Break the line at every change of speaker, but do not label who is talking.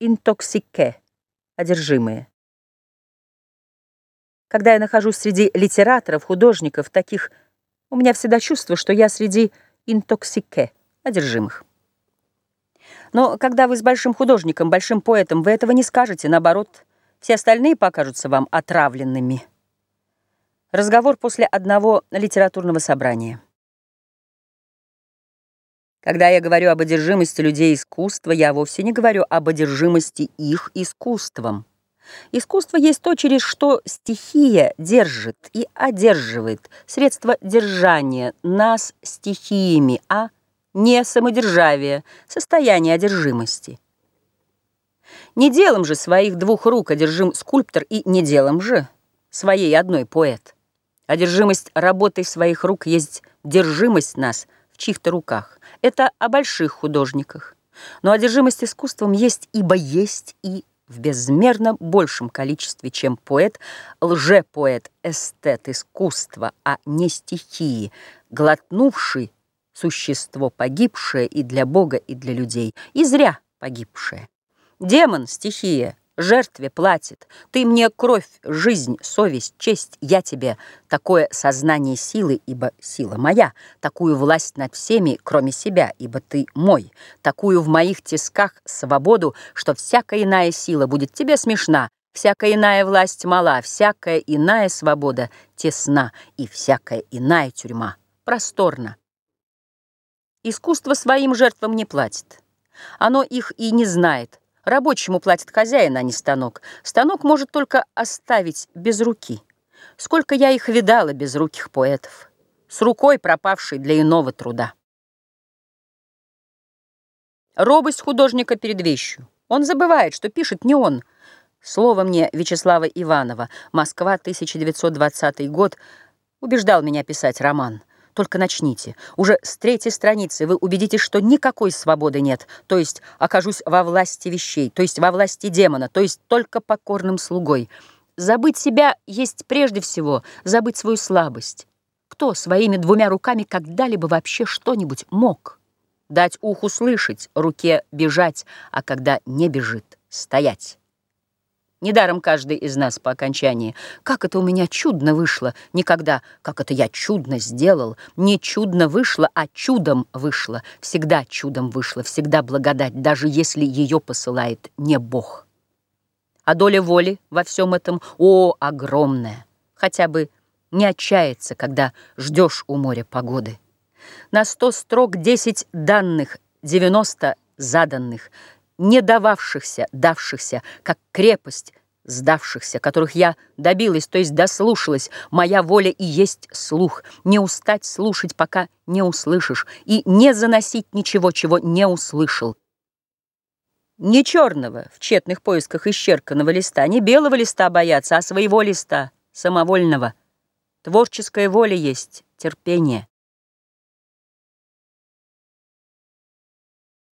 intoxiqués, одержимые. Когда я нахожусь среди литераторов, художников, таких, у меня всегда чувство, что я среди intoxiqués, одержимых. Но когда вы с большим художником, большим поэтом, вы этого не скажете, наоборот, все остальные покажутся вам отравленными. Разговор после одного литературного собрания. Когда я говорю об одержимости людей искусства, я вовсе не говорю об одержимости их искусством. Искусство есть то, через что стихия держит и одерживает, средство держания нас стихиями, а не самодержавие, состояние одержимости. Не делом же своих двух рук одержим скульптор и не делом же своей одной поэт. Одержимость работой своих рук есть держимость нас в чьих-то руках. Это о больших художниках. Но одержимость искусством есть, ибо есть и в безмерно большем количестве, чем поэт, лжепоэт, эстет искусства, а не стихии, глотнувший существо погибшее и для Бога, и для людей, и зря погибшее. Демон, стихия, жертве платит. Ты мне кровь, жизнь, совесть, честь, я тебе такое сознание силы, ибо сила моя, такую власть над всеми, кроме себя, ибо ты мой, такую в моих тисках свободу, что всякая иная сила будет тебе смешна, всякая иная власть мала, всякая иная свобода тесна, и всякая иная тюрьма просторна. Искусство своим жертвам не платит. Оно их и не знает, Рабочему платит хозяин, а не станок. Станок может только оставить без руки. Сколько я их видала, безруких поэтов, с рукой пропавшей для иного труда. Робость художника перед вещью. Он забывает, что пишет не он. Слово мне Вячеслава Иванова, Москва, 1920 год, убеждал меня писать роман. Только начните. Уже с третьей страницы вы убедитесь, что никакой свободы нет, то есть окажусь во власти вещей, то есть во власти демона, то есть только покорным слугой. Забыть себя есть прежде всего забыть свою слабость. Кто своими двумя руками когда-либо вообще что-нибудь мог? Дать уху слышать, руке бежать, а когда не бежит, стоять. Недаром каждый из нас по окончании. Как это у меня чудно вышло. Никогда, как это я чудно сделал. Не чудно вышло, а чудом вышло. Всегда чудом вышло, всегда благодать, даже если ее посылает не Бог. А доля воли во всем этом, о, огромная. Хотя бы не отчаяться, когда ждешь у моря погоды. На сто строк десять данных, девяносто заданных — не дававшихся, давшихся, как крепость, сдавшихся, которых я добилась, то есть дослушалась, моя воля и есть слух, не устать слушать, пока не услышишь, и не заносить ничего, чего не услышал. Не черного в тщетных поисках исчерканного листа, не белого листа бояться, а своего листа, самовольного. Творческая воля есть терпение.